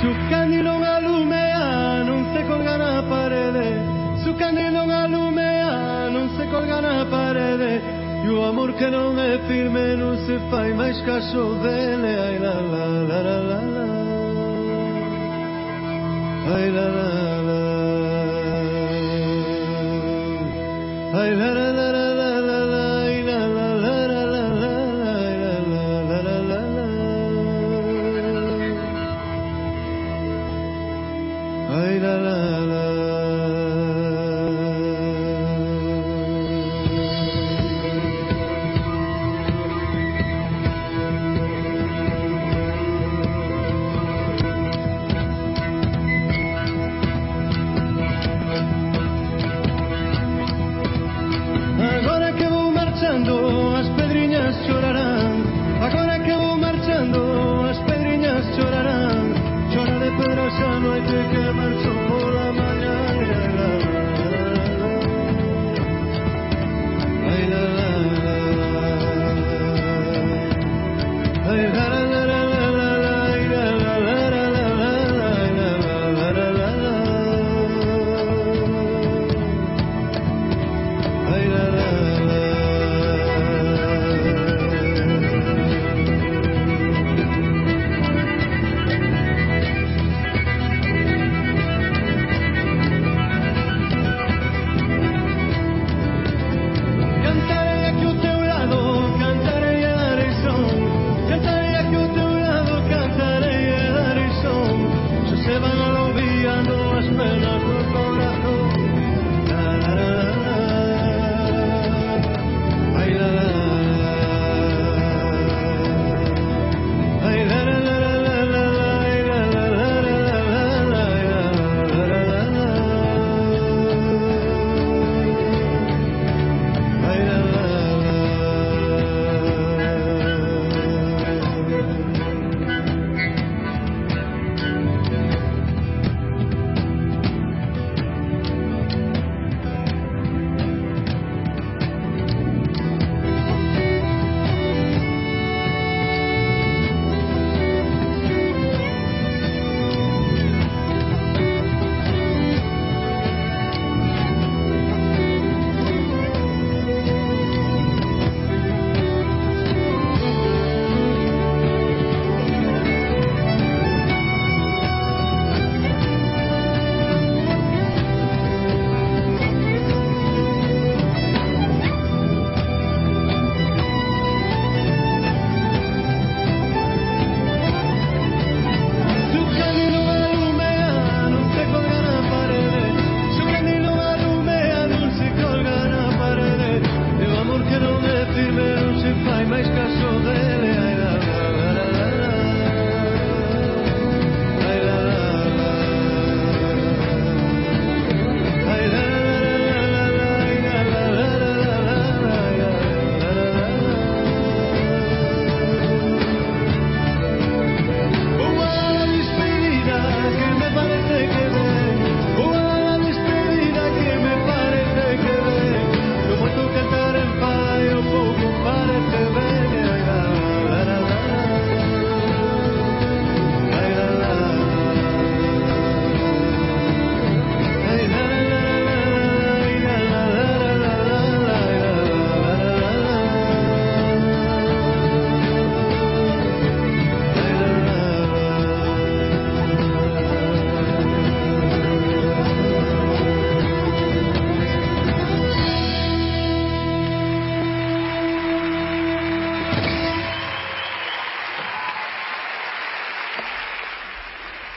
Su candil non alumea, non se colga na parede Su candil non alumea, non se colga na parede E o amor que non é firme non se fai máis caso dele Ai la la la la la la. Ai la la la. Ai la la la la la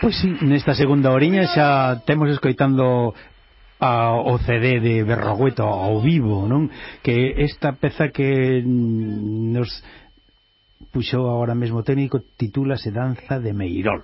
Pois sí, nesta segunda oriña xa temos escoitando a, o CD de Berrogueto ao vivo, non? Que esta peza que nos puxou agora mesmo técnico titúlase Danza de Meirol.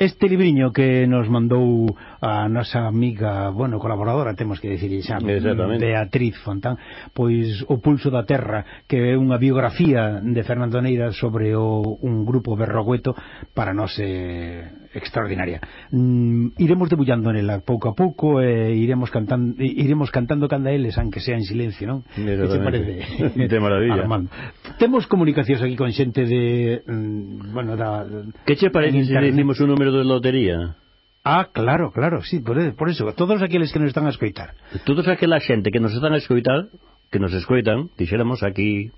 Este libriño que nos mandou a nosa amiga, bueno, colaboradora, temos que decir xa, Beatriz Fontán, pois O Pulso da Terra, que é unha biografía de Fernando Neira sobre o, un grupo berrogueto, para nós se extraordinaria. Mm, iremos debullando nela pouco a pouco e eh, iremos cantando iremos cantando candaeles aunque sea en silencio, non? Que parece? De maravilla. Armando. Temos comunicacións aquí con xente de mm, bueno, da Que che parece se dicimos un número de lotería? Ah, claro, claro, sí, por, por eso, todos aqueles que nos están a escoitar. Todos aquela xente que nos están a escoitar, que nos escoitan, dixéramos aquí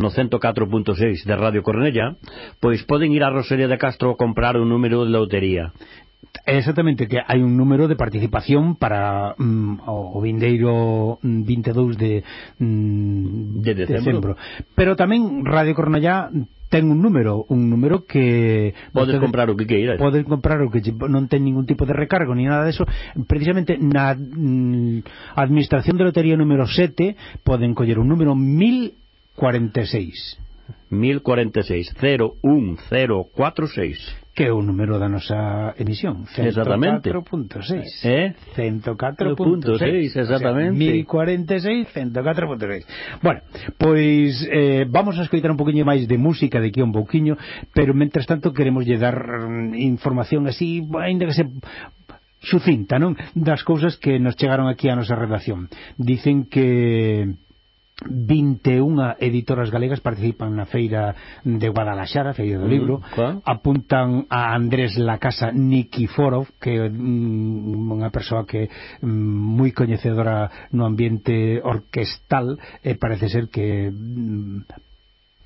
no 104.6 de Radio Cornella, pois poden ir a Rosería de Castro a comprar un número de lotería. Exactamente, que hai un número de participación para mm, o vindeiro 22 de, mm, de decembro. decembro. Pero tamén Radio Cornellá ten un número, un número que podes usted, comprar o que queiras. Podes comprar o que non ten ningún tipo de recargo ni nada deso. Precisamente na mm, Administración de Lotería número 7 poden coller un número 1000 1046. 1046, 01046. Que é o número da nosa emisión. 104.6. Eh? 104.6, exactamente. O sea, 1046, 104.6. Bueno, pois eh, vamos a escoitar un poquinho máis de música de aquí un pouquiño, pero mentres tanto queremos lle dar mm, información así, ainda que se sucinta, non? Das cousas que nos chegaron aquí a nosa redacción. Dicen que 21 editoras galegas participan na feira de Guadalajara, feira do mm, libro. mm, apuntan a Andrés Lacasa Nikiforov que é mm, unha persoa que mm, moi coñecedora no ambiente orquestal e parece ser que mm,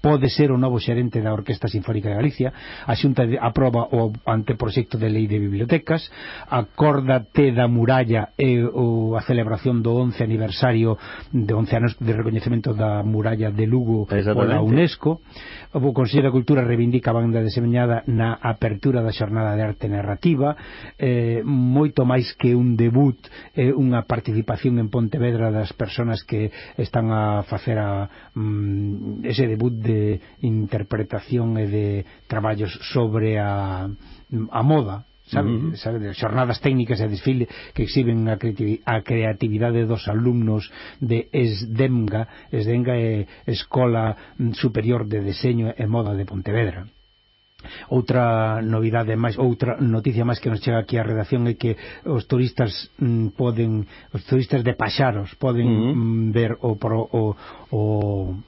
pode ser o novo xerente da Orquesta Sinfónica de Galicia. A Xunta de, aproba o anteproxecto de lei de bibliotecas. Acórdate da muralla e o, a celebración do 11 aniversario de 11 anos de recoñecemento da muralla de Lugo pola UNESCO. O Consello da Cultura reivindica a banda deseñada na apertura da xornada de arte narrativa. Eh, moito máis que un debut eh, unha participación en Pontevedra das persoas que están a facer a mm, ese debut de interpretación e de traballos sobre a, a moda sabe, uh -huh. sabe, de xornadas técnicas e desfile que exhiben a, a creatividade dos alumnos de ESDEMGA ESDEMGA é Escola Superior de Deseño e Moda de Pontevedra. Outra novidade máis, outra noticia máis que nos chega aquí á redacción é que os turistas mm, poden, os turistas de Paxaros poden uh -huh. mm, ver o, pro, o, o,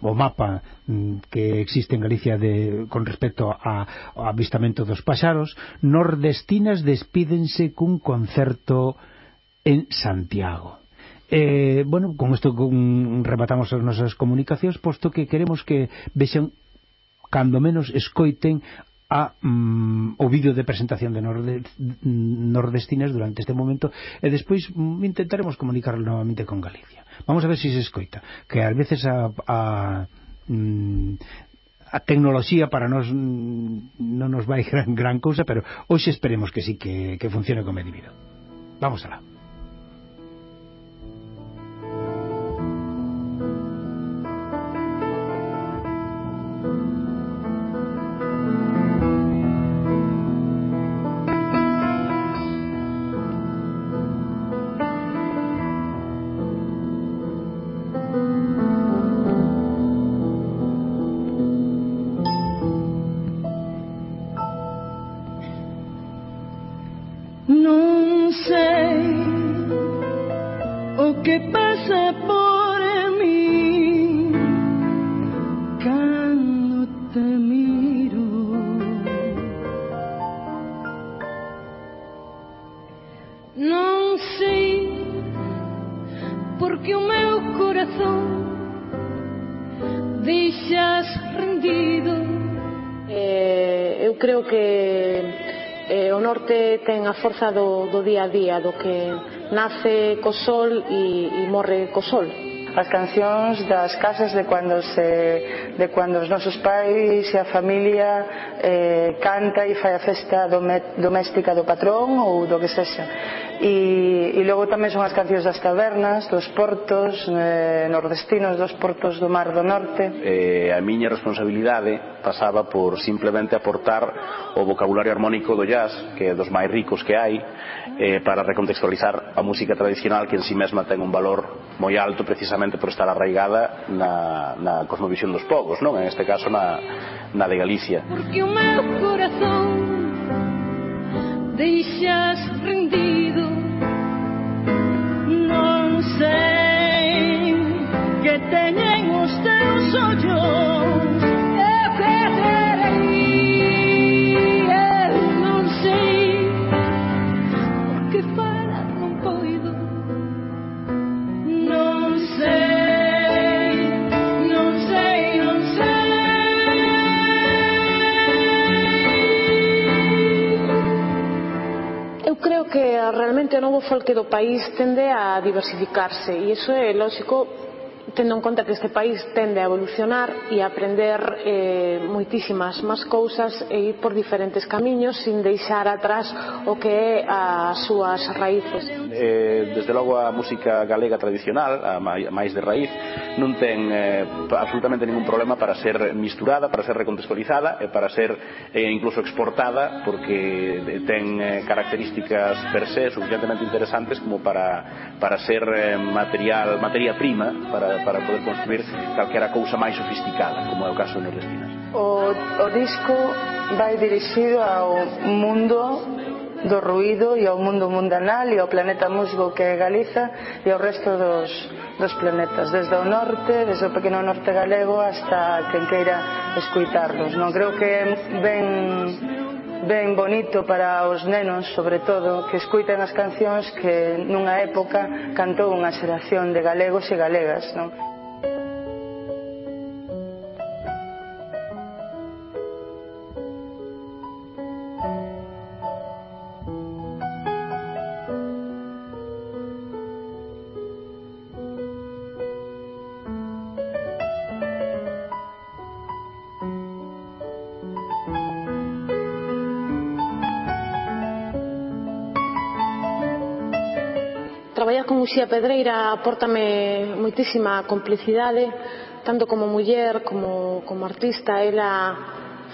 o mapa mm, que existe en Galicia de, con respecto a, ao avistamento dos paxaros. Nordestinas despídense cun concerto en Santiago. Eh, bueno, con isto con, rematamos as nosas comunicacións posto que queremos que vexan cando menos escoiten a mm, o vídeo de presentación de norde, mm, nordestinas durante este momento e despois mm, intentaremos comunicarlo novamente con Galicia vamos a ver se si se escoita que ás veces a, a mm, a tecnoloxía para nós mm, non nos vai gran, gran cousa, pero hoxe esperemos que sí que, que funcione como debido. Vamos alá. Non sei o que passa. o norte ten a forza do, do día a día, do que nace co sol e, e morre co sol. As cancións das casas de cando se de cando os nosos pais e a familia eh, canta e fai a festa doméstica do patrón ou do que sexa e, e logo tamén son as cancións das cavernas, dos portos, eh, nordestinos dos portos do Mar do Norte. Eh, a miña responsabilidade pasaba por simplemente aportar o vocabulario armónico do jazz, que é dos máis ricos que hai, eh, para recontextualizar a música tradicional que en si sí mesma ten un valor moi alto precisamente por estar arraigada na, na cosmovisión dos povos, non? en este caso na, na de Galicia. Porque o meu corazón deixas rendido say novo folque do país tende a diversificarse e iso é lógico tendo en conta que este país tende a evolucionar e a aprender eh, moitísimas máis cousas e ir por diferentes camiños sin deixar atrás o que é as súas raíces. Eh, desde logo a música galega tradicional, a máis de raíz, non ten eh, absolutamente ningún problema para ser misturada, para ser recontextualizada e para ser eh, incluso exportada porque eh, ten eh, características per se suficientemente interesantes como para, para ser eh, material, materia prima para, para poder construir calquera cousa máis sofisticada como é o caso de Nordestinas o, o disco vai dirixido ao mundo do ruído e ao mundo mundanal e ao planeta musgo que é Galiza e ao resto dos, dos planetas desde o norte, desde o pequeno norte galego hasta quen queira escuitarlos non creo que é ben ben bonito para os nenos, sobre todo, que escuiten as cancións que nunha época cantou unha xeración de galegos e galegas, non? Traballar con Uxía Pedreira aportame moitísima complicidade, tanto como muller como, como artista, ela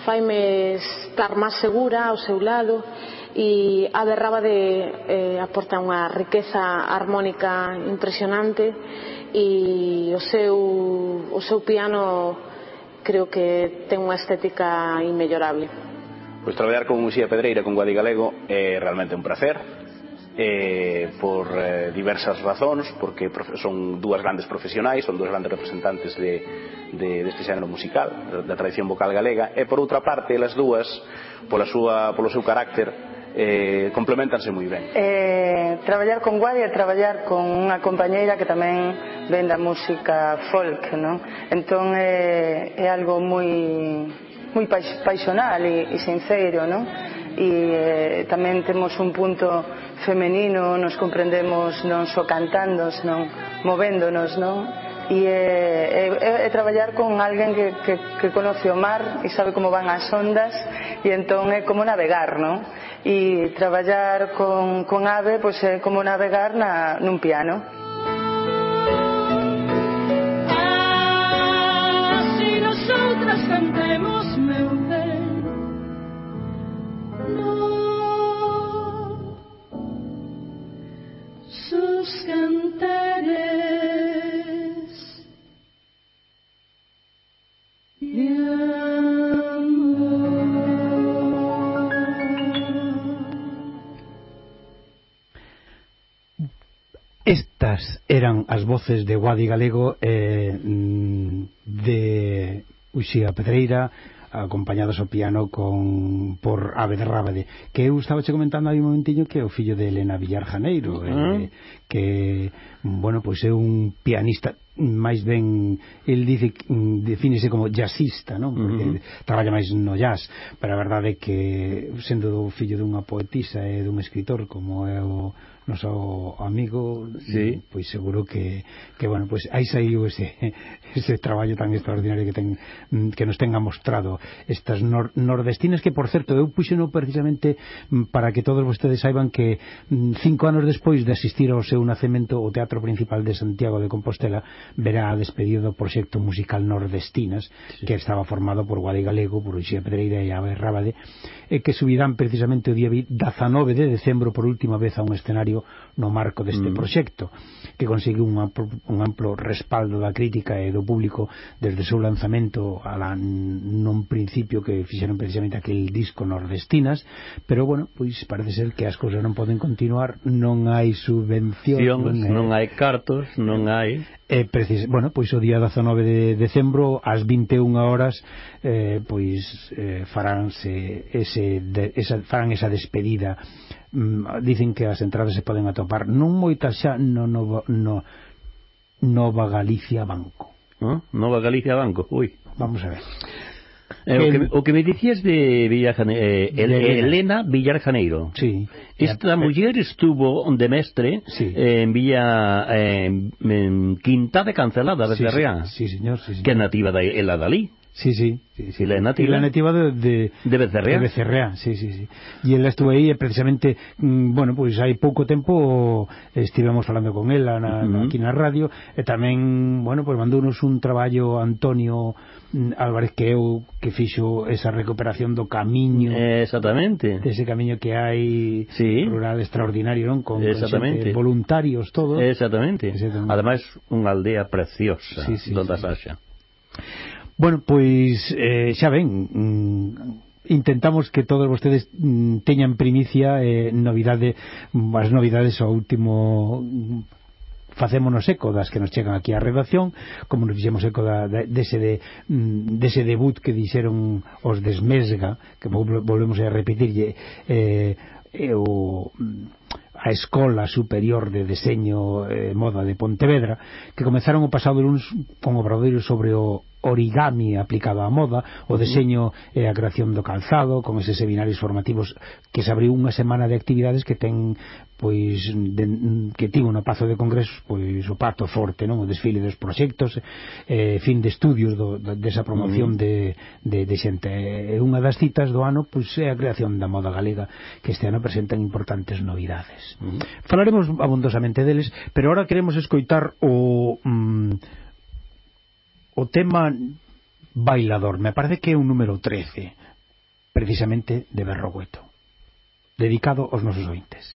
faime estar máis segura ao seu lado e a derraba de eh, aporta unha riqueza armónica impresionante. E o seu, o seu piano creo que ten unha estética inmellorable. Pois traballar con Uxía Pedreira, con Guadi Galego, é realmente un placer eh, por eh, diversas razóns porque son dúas grandes profesionais son dúas grandes representantes de, de, deste xénero musical da tradición vocal galega e por outra parte las dúas pola súa, polo seu carácter eh, complementanse moi ben. Eh, traballar con Guadi é traballar con unha compañeira que tamén ven da música folk, non? Entón é, eh, é algo moi moi paixonal e, e sincero, non? e eh, tamén temos un punto femenino, nos comprendemos non só cantando, senón movéndonos, non? E eh, é, eh, é, é traballar con alguén que, que, que conoce o mar e sabe como van as ondas e entón é como navegar, non? E traballar con, con ave pois é como navegar na, nun piano. tus cantares. De Estas eran as voces de Guadi Galego eh, mm, de Uxía Pedreira acompañados ao piano con por Abed Rábade que eu estaba che comentando hai un momentiño que é o fillo de Elena Villar Janeiro uh -huh. eh, ah. que, bueno, pois é un pianista máis ben el dice defínese como jazzista, non? Porque uh -huh. traballa máis no jazz, pero a verdade é que sendo fillo dunha poetisa e dun escritor como é o noso amigo, sí. pois seguro que, que bueno, pois aí saiu ese, ese traballo tan extraordinario que, ten, que nos tenga mostrado estas nor, nordestinas que, por certo, eu puxeno precisamente para que todos vostedes saiban que mm, cinco anos despois de asistir ao seu nacemento o Teatro Principal de Santiago de Compostela verá despedido do proxecto musical Nordestinas sí. que estaba formado por Guadi Galego, por Uxía Pedreira e Abel Rábade e que subirán precisamente o día 19 de decembro por última vez a un escenario no marco deste mm. proxecto que conseguiu un amplo, un amplo respaldo da crítica e do público desde o seu lanzamento a la, non principio que fixeron precisamente aquel disco Nordestinas pero bueno, pois parece ser que as cousas non poden continuar non hai subvención non, non hai cartos, non hai e precis, bueno, pois o día 19 de decembro ás 21 horas eh, pois eh, faránse ese, de, esa, farán esa despedida. Mm, dicen que as entradas se poden atopar non moitas xa no, no, no Nova Galicia Banco. ¿Eh? Nova Galicia Banco, ui vamos a ver. Eh, o, que, o que me dicías de Villajaneiro, eh, de Elena. Villarjaneiro. Sí. Esta eh, eh, muller estuvo de mestre sí. en Villa eh, en Quinta de Cancelada, de sí, Real. Sí, señor, sí, señor. Que é nativa de Ela Dalí. Sí, sí, sí, sí. ¿Y la nativa? Y la nativa de, de, de, Becerrea. De Becerrea, sí, sí, sí. Y él estuvo ahí eh, precisamente, mm, bueno, pois pues, hai pouco tempo estivemos falando con él na, uh -huh. aquí na radio, eh, e tamén, bueno, pois pues, mandounos un traballo Antonio mm, Álvarez que eu que fixo esa recuperación do camiño. Exactamente. Ese camiño que hai sí. rural extraordinario, non? Con, Exactamente. Con voluntarios todos. Exactamente. Exactamente. Ademais, unha aldea preciosa, sí, sí, donde sí. sí. Bueno, pois eh, xa ven, mm, intentamos que todos vostedes mm, teñan primicia eh, novidade, as novidades ao último mm, facémonos eco das que nos chegan aquí á redacción como nos fixemos eco da, da, dese, de, mm, dese debut que dixeron os desmesga que volvemos a repetirlle eh, eh, o mm, a Escola Superior de Deseño e eh, Moda de Pontevedra que comenzaron o pasado lunes con o obradoiro sobre o origami aplicado á moda, o deseño e a creación do calzado, con eses seminarios formativos que se abriu unha semana de actividades que ten pois de, que tivo no Pazo de Congresos pois o pato forte, non? O desfile dos proxectos, eh, fin de estudios do, desa promoción de, de, de xente. E unha das citas do ano pois é a creación da moda galega, que este ano presentan importantes novidades. Falaremos abundosamente deles, pero ahora queremos escoitar o mm, o tema bailador, me parece que é un número 13, precisamente de Berrogueto, dedicado aos nosos ointes.